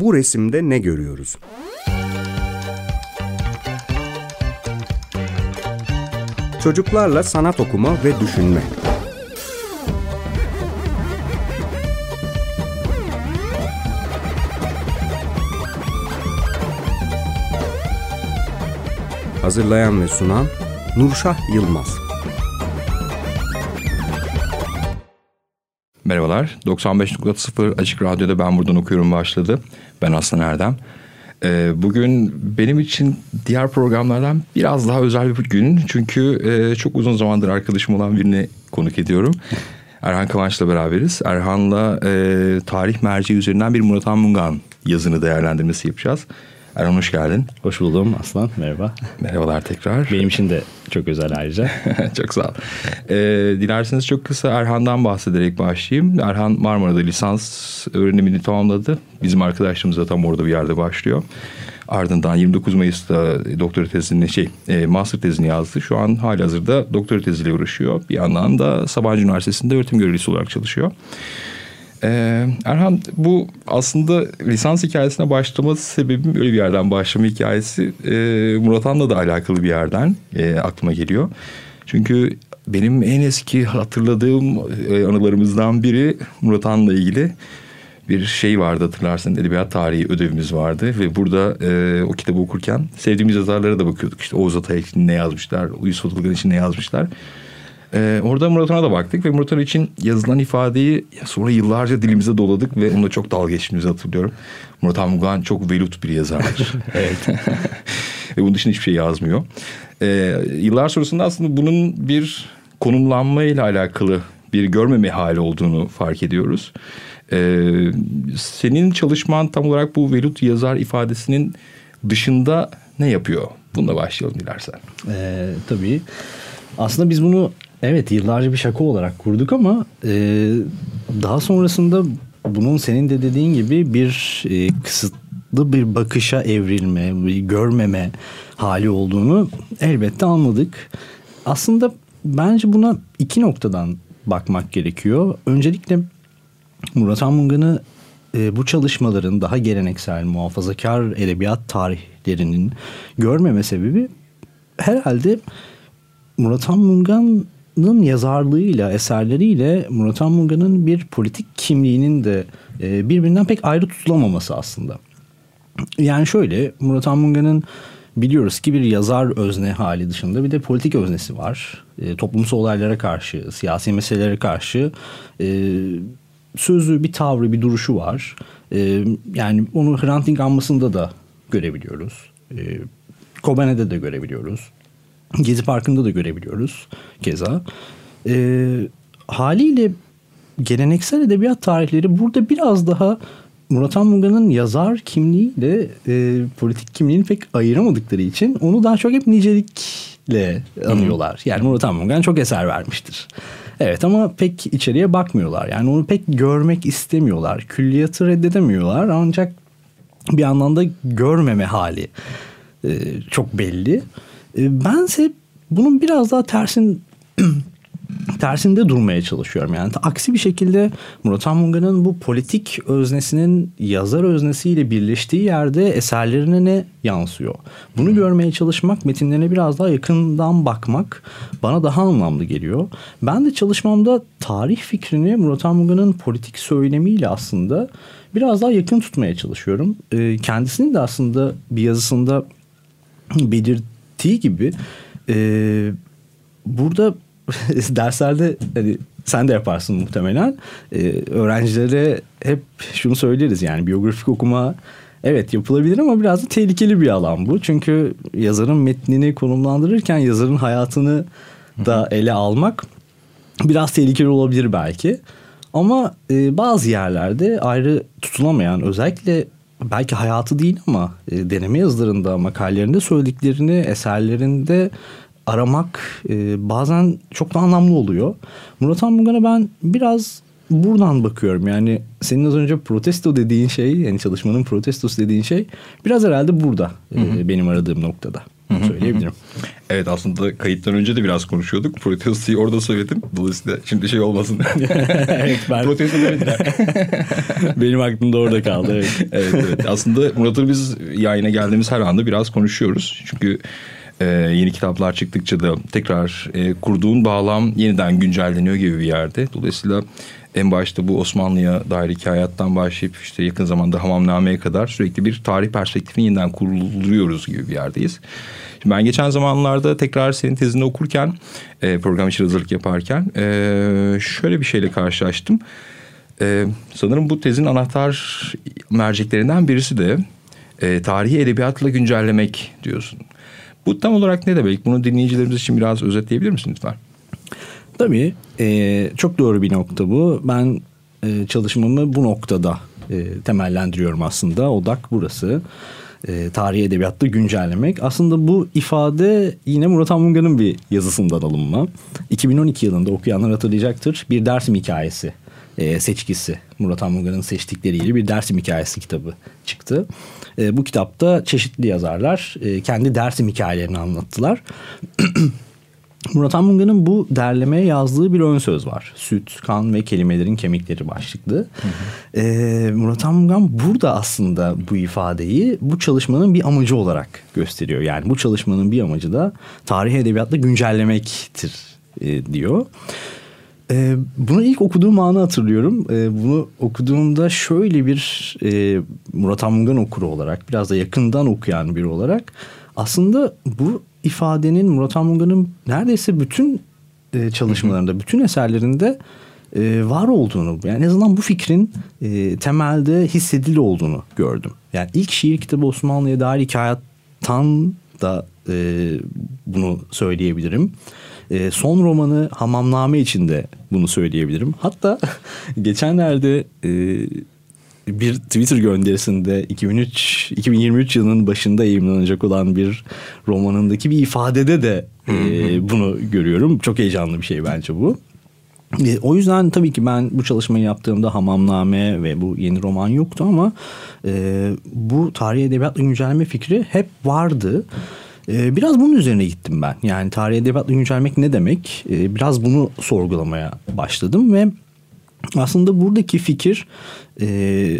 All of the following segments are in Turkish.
Bu resimde ne görüyoruz? Çocuklarla sanat okuma ve düşünme. Hazırlayan ve sunan Nurşah Yılmaz. Merhabalar. 95.0 Açık Radyo'da Ben Buradan Okuyorum başladı. Ben Aslan Erdem. Ee, bugün benim için diğer programlardan biraz daha özel bir gün. Çünkü e, çok uzun zamandır arkadaşım olan birini konuk ediyorum. Erhan Kıvanç'la beraberiz. Erhan'la e, tarih merci üzerinden bir Murat Mungan yazını değerlendirmesi yapacağız. Erhan hoş geldin. Hoş buldum Aslan. Merhaba. Merhabalar tekrar. Benim için de çok özel ayrıca. çok sağ ol. Ee, dilerseniz çok kısa Erhan'dan bahsederek başlayayım. Erhan Marmara'da lisans öğrenimini tamamladı. Bizim arkadaşlığımız da tam orada bir yerde başlıyor. Ardından 29 Mayıs'ta doktora tezini şey e, master tezini yazdı. Şu an hali hazırda doktora teziyle uğraşıyor. Bir yandan da Sabancı Üniversitesi'nde öğretim görevlisi olarak çalışıyor. Ee, Erhan bu aslında lisans hikayesine başlaması sebebim öyle bir yerden başlama hikayesi. E, Murat Han'la da alakalı bir yerden e, aklıma geliyor. Çünkü benim en eski hatırladığım e, anılarımızdan biri Murat Han'la ilgili bir şey vardı hatırlarsın. Edebiyat tarihi ödevimiz vardı ve burada e, o kitabı okurken sevdiğimiz yazarlara da bakıyorduk. İşte Oğuz Atay için ne yazmışlar Uyuz Fadılgan için ne yazmışlar ee, orada Murat Han'a da baktık ve Murat Han için yazılan ifadeyi sonra yıllarca dilimize doladık ve onunla çok dalga geçtiğimizi hatırlıyorum. Murat Han Mugan çok velut bir yazardır. evet. ve bunun dışında hiçbir şey yazmıyor. Ee, yıllar sonrasında aslında bunun bir konumlanma ile alakalı bir görmeme hali olduğunu fark ediyoruz. Ee, senin çalışman tam olarak bu velut yazar ifadesinin dışında ne yapıyor? Bununla başlayalım dilersen. Ee, tabii. Aslında biz bunu Evet yıllarca bir şaka olarak kurduk ama e, daha sonrasında bunun senin de dediğin gibi bir e, kısıtlı bir bakışa evrilme, bir görmeme hali olduğunu elbette anladık. Aslında bence buna iki noktadan bakmak gerekiyor. Öncelikle Murat Anmungan'ı e, bu çalışmaların daha geleneksel muhafazakar edebiyat tarihlerinin görmeme sebebi herhalde Murat Anmungan Munga'nın yazarlığıyla, eserleriyle Murat Munga'nın bir politik kimliğinin de e, birbirinden pek ayrı tutulamaması aslında. Yani şöyle Murat Munga'nın biliyoruz ki bir yazar özne hali dışında bir de politik öznesi var. E, toplumsal olaylara karşı, siyasi meselelere karşı e, sözü, bir tavrı, bir duruşu var. E, yani onu Hrant Dink anmasında da görebiliyoruz. E, Kobane'de de görebiliyoruz. Gezi Parkı'nda da görebiliyoruz keza. E, haliyle geleneksel edebiyat tarihleri burada biraz daha Murat Anmuga'nın yazar kimliğiyle e, politik kimliğini pek ayıramadıkları için onu daha çok hep nicelikle anıyorlar. Yani Murat Anmugan çok eser vermiştir. Evet ama pek içeriye bakmıyorlar. Yani onu pek görmek istemiyorlar. Külliyatı reddedemiyorlar ancak bir anlamda görmeme hali e, çok belli. E, bense bunun biraz daha tersin tersinde durmaya çalışıyorum. Yani aksi bir şekilde Murat Anmunga'nın bu politik öznesinin yazar öznesiyle birleştiği yerde eserlerine ne yansıyor? Bunu görmeye çalışmak, metinlerine biraz daha yakından bakmak bana daha anlamlı geliyor. Ben de çalışmamda tarih fikrini Murat Anmunga'nın politik söylemiyle aslında biraz daha yakın tutmaya çalışıyorum. E, kendisinin de aslında bir yazısında belirt belirttiği gibi e, burada derslerde hani sen de yaparsın muhtemelen. E, öğrencilere hep şunu söyleriz yani biyografik okuma evet yapılabilir ama biraz da tehlikeli bir alan bu. Çünkü yazarın metnini konumlandırırken yazarın hayatını da ele almak biraz tehlikeli olabilir belki. Ama e, bazı yerlerde ayrı tutulamayan özellikle belki hayatı değil ama e, deneme yazılarında, makalelerinde söylediklerini eserlerinde aramak e, bazen çok da anlamlı oluyor. Murat Anmugan'a ben biraz buradan bakıyorum. Yani senin az önce protesto dediğin şey, yani çalışmanın protestosu dediğin şey biraz herhalde burada. E, benim aradığım noktada. Söyleyebilirim. Evet aslında kayıttan önce de biraz konuşuyorduk. Protesto'yu orada söyledim. Dolayısıyla şimdi şey olmasın. evet, ben... Protesto demediler. Benim aklımda orada kaldı. Evet. evet, evet. Aslında Murat'ı biz yayına geldiğimiz her anda biraz konuşuyoruz. Çünkü e, yeni kitaplar çıktıkça da tekrar e, kurduğun bağlam yeniden güncelleniyor gibi bir yerde. Dolayısıyla en başta bu Osmanlı'ya dair hikayattan başlayıp işte yakın zamanda Hamamname'ye kadar sürekli bir tarih perspektifini yeniden kuruluyoruz gibi bir yerdeyiz. Şimdi ben geçen zamanlarda tekrar senin tezini okurken e, program için hazırlık yaparken e, şöyle bir şeyle karşılaştım. E, sanırım bu tezin anahtar merceklerinden birisi de tarihi edebiyatla güncellemek diyorsun. Bu tam olarak ne demek? Bunu dinleyicilerimiz için biraz özetleyebilir misin lütfen? Tabii. E, çok doğru bir nokta bu. Ben e, çalışmamı bu noktada e, temellendiriyorum aslında. Odak burası. E, tarihi edebiyatta güncellemek. Aslında bu ifade yine Murat Anmunga'nın bir yazısından alınma. 2012 yılında okuyanlar hatırlayacaktır. Bir dersim hikayesi e, seçkisi. Murat Anmunga'nın seçtikleriyle bir dersim hikayesi kitabı çıktı. E, bu kitapta çeşitli yazarlar e, kendi dersim hikayelerini anlattılar. Murat Anmunga'nın bu derlemeye yazdığı bir ön söz var. Süt, kan ve kelimelerin kemikleri başlıklı. Hı hı. Ee, Murat Anmungan burada aslında bu ifadeyi bu çalışmanın bir amacı olarak gösteriyor. Yani bu çalışmanın bir amacı da tarih edebiyatla güncellemektir e, diyor. E, bunu ilk okuduğum anı hatırlıyorum. E, bunu okuduğumda şöyle bir e, Murat Anmungan okuru olarak biraz da yakından okuyan biri olarak aslında bu ifadenin Murat Anmunga'nın neredeyse bütün e, çalışmalarında, bütün eserlerinde e, var olduğunu, yani en azından bu fikrin e, temelde hissedili olduğunu gördüm. Yani ilk şiir kitabı Osmanlı'ya dair hikayattan da e, bunu söyleyebilirim. E, son romanı Hamamname için de bunu söyleyebilirim. Hatta geçenlerde e, bir Twitter gönderisinde 2003 2023 yılının başında yayınlanacak olan bir romanındaki bir ifadede de e, bunu görüyorum. Çok heyecanlı bir şey bence bu. E, o yüzden tabii ki ben bu çalışmayı yaptığımda Hamamname ve bu yeni roman yoktu ama e, bu tarihi edebiyatla güncelleme fikri hep vardı. E, biraz bunun üzerine gittim ben. Yani tarihi edebiyatla güncellemek ne demek? E, biraz bunu sorgulamaya başladım ve aslında buradaki fikir e,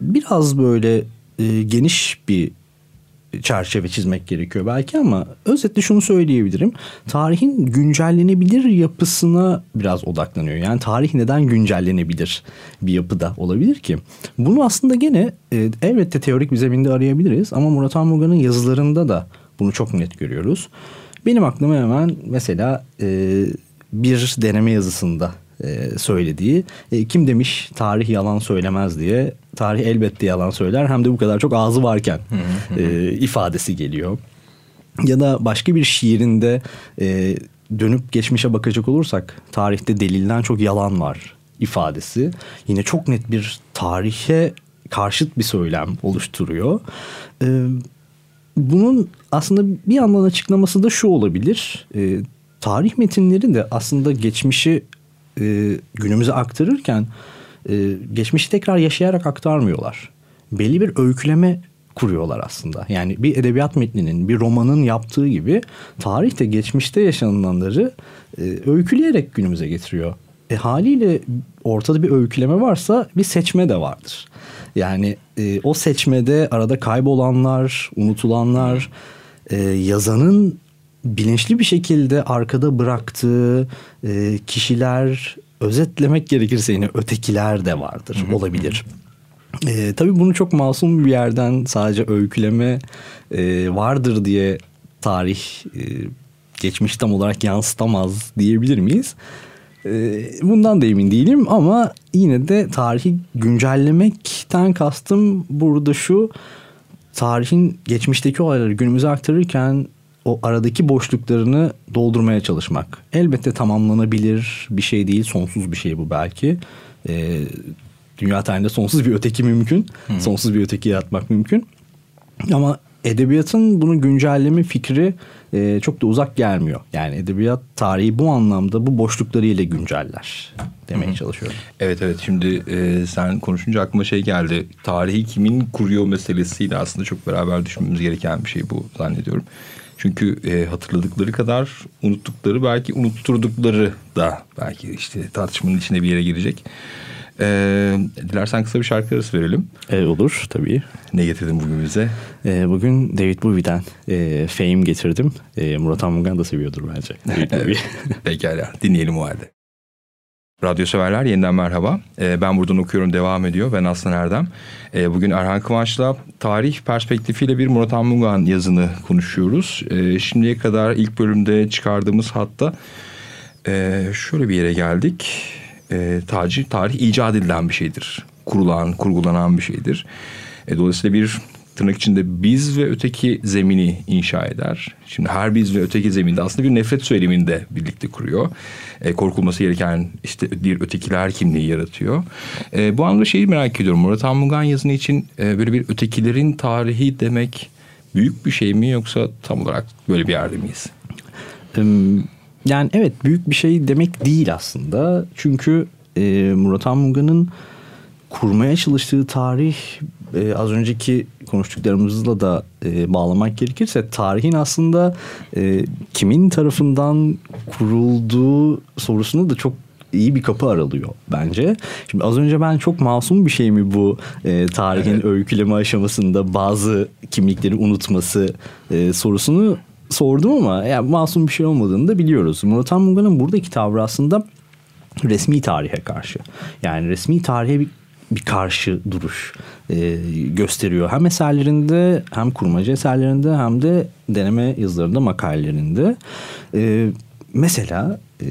biraz böyle e, geniş bir çerçeve çizmek gerekiyor belki ama özetle şunu söyleyebilirim. Tarihin güncellenebilir yapısına biraz odaklanıyor. Yani tarih neden güncellenebilir bir yapıda olabilir ki? Bunu aslında gene e, elbette teorik bir zeminde arayabiliriz ama Murat Anmuga'nın yazılarında da bunu çok net görüyoruz. Benim aklıma hemen mesela e, bir deneme yazısında e, söylediği. E, kim demiş tarih yalan söylemez diye. Tarih elbette yalan söyler hem de bu kadar çok ağzı varken e, ifadesi geliyor. Ya da başka bir şiirinde e, dönüp geçmişe bakacak olursak tarihte delilden çok yalan var ifadesi. Yine çok net bir tarihe karşıt bir söylem oluşturuyor. E, bunun aslında bir yandan açıklaması da şu olabilir. E, tarih metinleri de aslında geçmişi e, günümüze aktarırken e, geçmişi tekrar yaşayarak aktarmıyorlar. Belli bir öyküleme kuruyorlar aslında. Yani bir edebiyat metninin, bir romanın yaptığı gibi tarihte geçmişte yaşananları e, öyküleyerek günümüze getiriyor. E, haliyle ortada bir öyküleme varsa bir seçme de vardır. Yani e, o seçmede arada kaybolanlar, unutulanlar, e, yazanın bilinçli bir şekilde arkada bıraktığı e, kişiler özetlemek gerekirse yine ötekiler de vardır olabilir. E, tabii bunu çok masum bir yerden sadece öyküleme e, vardır diye tarih e, geçmiş tam olarak yansıtamaz diyebilir miyiz? E, bundan da emin değilim ama yine de tarihi güncellemekten kastım burada şu tarihin geçmişteki olayları günümüze aktarırken o aradaki boşluklarını doldurmaya çalışmak. Elbette tamamlanabilir bir şey değil, sonsuz bir şey bu belki. Ee, dünya tarihinde sonsuz bir öteki mümkün, hmm. sonsuz bir öteki yaratmak mümkün. Ama edebiyatın bunu güncelleme fikri e, çok da uzak gelmiyor. Yani edebiyat tarihi bu anlamda bu boşluklarıyla günceller demeye Hı-hı. çalışıyorum. Evet evet şimdi e, sen konuşunca aklıma şey geldi. Tarihi kimin kuruyor meselesiyle aslında çok beraber düşünmemiz gereken bir şey bu zannediyorum. Çünkü e, hatırladıkları kadar unuttukları belki unutturdukları da belki işte tartışmanın içine bir yere girecek. E, dilersen kısa bir şarkı arası verelim. E, olur tabii. Ne getirdin bugün bize? E, bugün David Bowie'den e, Fame getirdim. E, Murat Anmungan da seviyordur bence. Pekala dinleyelim o halde. Radyo severler yeniden merhaba. Ee, ben buradan okuyorum devam ediyor. Ben Aslan Erdem. Ee, bugün Erhan Kıvanç'la tarih perspektifiyle bir Murat Anmungan yazını konuşuyoruz. Ee, şimdiye kadar ilk bölümde çıkardığımız hatta e, şöyle bir yere geldik. E, tarih, tarih icat edilen bir şeydir. Kurulan, kurgulanan bir şeydir. E, dolayısıyla bir tırnak içinde biz ve öteki zemini inşa eder. Şimdi her biz ve öteki zeminde aslında bir nefret söylemini birlikte kuruyor. E, korkulması gereken işte bir ötekiler kimliği yaratıyor. E, bu anlamda şeyi merak ediyorum. Murat Anmungan yazını için e, böyle bir ötekilerin tarihi demek büyük bir şey mi yoksa tam olarak böyle bir yerde miyiz? Yani evet büyük bir şey demek değil aslında. Çünkü e, Murat Anmungan'ın kurmaya çalıştığı tarih e, az önceki konuştuklarımızla da e, bağlamak gerekirse tarihin aslında e, kimin tarafından kurulduğu sorusunu da çok iyi bir kapı aralıyor bence. Şimdi az önce ben çok masum bir şey mi bu e, tarihin evet. öyküleme aşamasında bazı kimlikleri unutması e, sorusunu sordum ama yani masum bir şey olmadığını da biliyoruz. Murat Anmungan'ın buradaki tavrı aslında resmi tarihe karşı. Yani resmi tarihe bir bir karşı duruş e, gösteriyor. Hem eserlerinde hem kurmaca eserlerinde hem de deneme yazılarında makalelerinde. E, mesela e,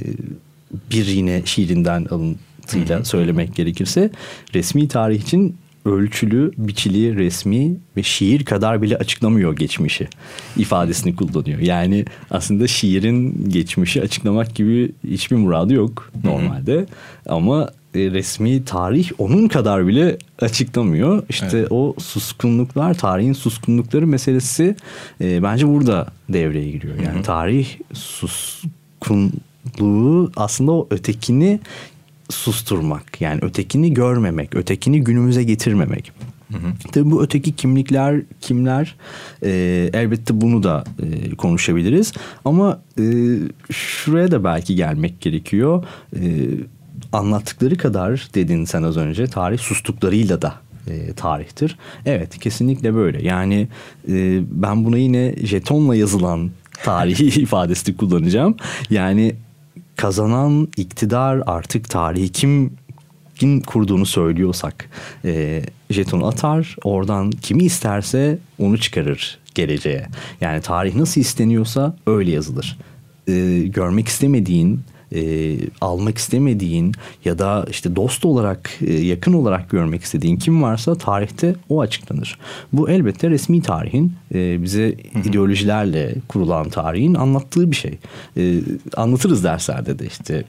bir yine şiirinden alıntıyla söylemek gerekirse resmi tarih için ölçülü, biçili, resmi ve şiir kadar bile açıklamıyor geçmişi ifadesini kullanıyor. Yani aslında şiirin geçmişi açıklamak gibi hiçbir muradı yok normalde. Hı hı. Ama resmi tarih onun kadar bile açıklamıyor. İşte evet. o suskunluklar, tarihin suskunlukları meselesi e, bence burada devreye giriyor. Yani hı hı. tarih suskunluğu aslında o ötekini susturmak. Yani ötekini görmemek, ötekini günümüze getirmemek. Hı hı. Tabii bu öteki kimlikler kimler e, elbette bunu da e, konuşabiliriz ama e, şuraya da belki gelmek gerekiyor. E, anlattıkları kadar dedin sen az önce tarih sustuklarıyla da e, tarihtir. Evet kesinlikle böyle yani e, ben buna yine jetonla yazılan tarihi ifadesini kullanacağım. Yani kazanan iktidar artık tarihi kim kim kurduğunu söylüyorsak e, jetonu atar oradan kimi isterse onu çıkarır geleceğe. Yani tarih nasıl isteniyorsa öyle yazılır. E, görmek istemediğin e, almak istemediğin ya da işte dost olarak e, yakın olarak görmek istediğin kim varsa tarihte o açıklanır. Bu elbette resmi tarihin e, bize ideolojilerle kurulan tarihin anlattığı bir şey. E, anlatırız derslerde de işte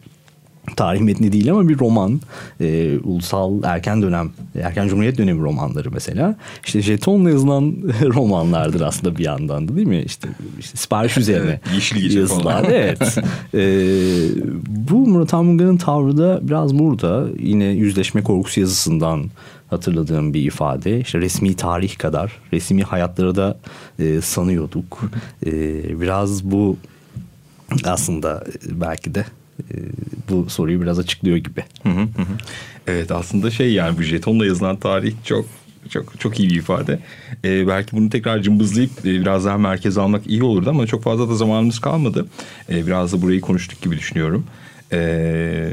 tarih metni değil ama bir roman. E, ulusal erken dönem, erken cumhuriyet dönemi romanları mesela. İşte jetonla yazılan romanlardır aslında bir yandan da değil mi? İşte, işte sipariş üzerine yazılar. evet. E, bu Murat Anmungan'ın tavrı da biraz burada. Yine yüzleşme korkusu yazısından hatırladığım bir ifade. İşte resmi tarih kadar resmi hayatları da e, sanıyorduk. E, biraz bu aslında belki de e, bu soruyu biraz açıklıyor gibi. Evet aslında şey yani bu jetonla yazılan tarih çok çok çok iyi bir ifade. Ee, belki bunu tekrar cımbızlayıp e, biraz daha merkeze almak iyi olurdu ama çok fazla da zamanımız kalmadı. Ee, biraz da burayı konuştuk gibi düşünüyorum. Ee,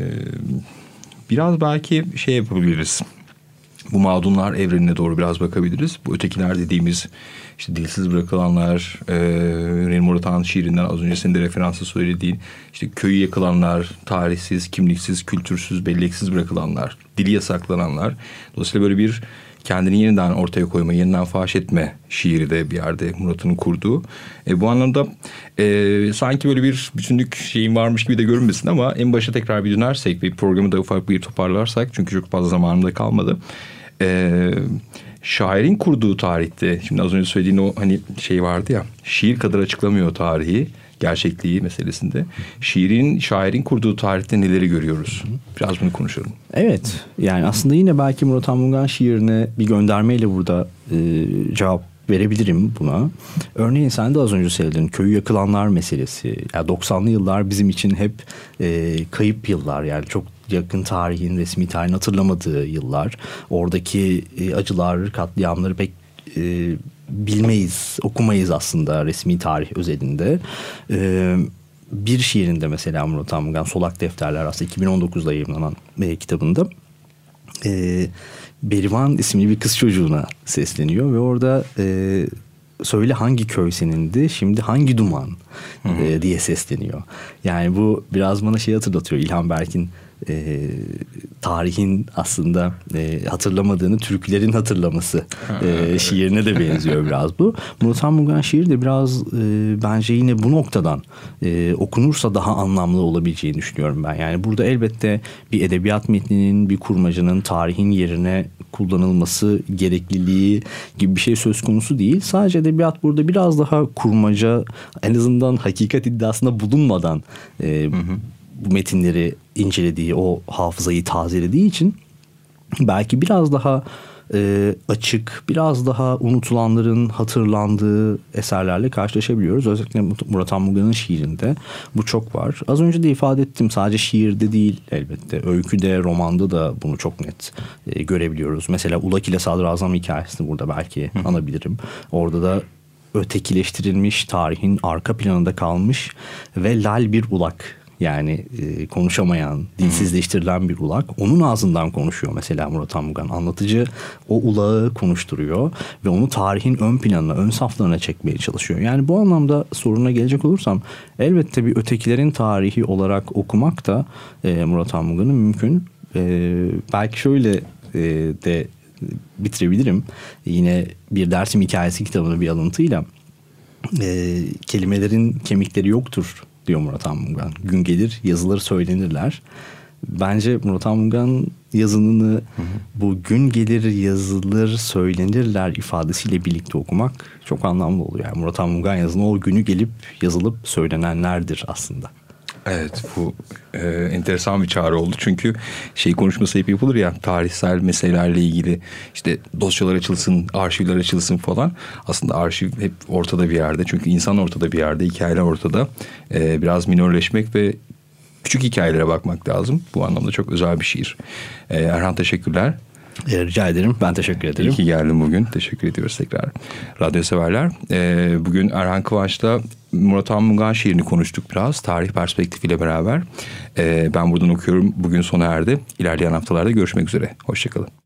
biraz belki şey yapabiliriz. Bu mağdunlar evrenine doğru biraz bakabiliriz. Bu ötekiler dediğimiz işte dilsiz bırakılanlar, e, René Murat'ın şiirinden az önce senin de referansı söylediğin işte köyü yakılanlar, tarihsiz, kimliksiz, kültürsüz, belleksiz bırakılanlar, dili yasaklananlar. Dolayısıyla böyle bir kendini yeniden ortaya koyma, yeniden faş etme şiiri de bir yerde Murat'ın kurduğu. E, bu anlamda e, sanki böyle bir bütünlük şeyin varmış gibi de görünmesin ama en başa tekrar bir dönersek ve programı da ufak bir toparlarsak çünkü çok fazla zamanım da kalmadı. Eee şairin kurduğu tarihte şimdi az önce söylediğin o hani şey vardı ya şiir kadar açıklamıyor tarihi gerçekliği meselesinde. Şiirin, şairin kurduğu tarihte neleri görüyoruz? Biraz bunu konuşalım. Evet. Yani aslında yine belki Murat Anmungan şiirine bir göndermeyle burada e, cevap verebilirim buna. Örneğin sen de az önce söyledin köyü yakılanlar meselesi. Yani 90'lı yıllar bizim için hep e, kayıp yıllar yani çok yakın tarihin resmi tarihin hatırlamadığı yıllar. Oradaki e, acılar, katliamları pek e, bilmeyiz, okumayız aslında resmi tarih özelinde. E, bir şiirinde mesela Murat Anmugan Solak Defterler aslında 2019'da yayınlanan e, kitabında e, Berivan isimli bir kız çocuğuna sesleniyor ve orada e, söyle hangi köy senindi şimdi hangi duman e, diye sesleniyor. Yani bu biraz bana şey hatırlatıyor İlhan Berk'in e, tarihin aslında e, hatırlamadığını Türklerin hatırlaması e, şiirine de benziyor biraz bu. Murat Mugan şiir de biraz e, bence yine bu noktadan e, okunursa daha anlamlı olabileceğini düşünüyorum ben. Yani burada elbette bir edebiyat metninin bir kurmacanın tarihin yerine kullanılması gerekliliği gibi bir şey söz konusu değil. Sadece edebiyat burada biraz daha kurmaca en azından hakikat iddiasında bulunmadan e, hı hı bu metinleri incelediği, o hafızayı tazelediği için belki biraz daha e, açık, biraz daha unutulanların hatırlandığı eserlerle karşılaşabiliyoruz. Özellikle Murat Anmugan'ın şiirinde bu çok var. Az önce de ifade ettim sadece şiirde değil elbette. Öyküde, romanda da bunu çok net e, görebiliyoruz. Mesela Ulak ile Sadrazam hikayesini burada belki anabilirim. Orada da ötekileştirilmiş tarihin arka planında kalmış ve lal bir ulak yani e, konuşamayan, dilsizleştirilen bir ulak. Onun ağzından konuşuyor mesela Murat Anmugan. Anlatıcı o ulağı konuşturuyor ve onu tarihin ön planına, ön saflarına çekmeye çalışıyor. Yani bu anlamda soruna gelecek olursam elbette bir ötekilerin tarihi olarak okumak da e, Murat Anmugan'ın mümkün. E, belki şöyle e, de bitirebilirim. Yine bir dersim hikayesi kitabını bir alıntıyla. E, kelimelerin kemikleri yoktur diyor Murat Anmungan. Gün gelir yazıları söylenirler. Bence Murat Anmungan yazınını hı hı. bu gün gelir yazılır söylenirler ifadesiyle birlikte okumak çok anlamlı oluyor. Yani Murat Anmungan yazını o günü gelip yazılıp söylenenlerdir aslında. Evet bu e, enteresan bir çağrı oldu. Çünkü şey konuşması hep yapılır ya tarihsel meselelerle ilgili işte dosyalar açılsın, arşivler açılsın falan. Aslında arşiv hep ortada bir yerde. Çünkü insan ortada bir yerde, hikayeler ortada. E, biraz minörleşmek ve küçük hikayelere bakmak lazım. Bu anlamda çok özel bir şiir. E, Erhan teşekkürler. E, rica ederim. Ben teşekkür ederim. İyi ki geldin bugün. Teşekkür ediyoruz tekrar. Radyo severler. E, bugün Erhan Kıvanç'la Murat Anmungan şiirini konuştuk biraz. Tarih perspektifiyle beraber. E, ben buradan okuyorum. Bugün sona erdi. İlerleyen haftalarda görüşmek üzere. Hoşçakalın.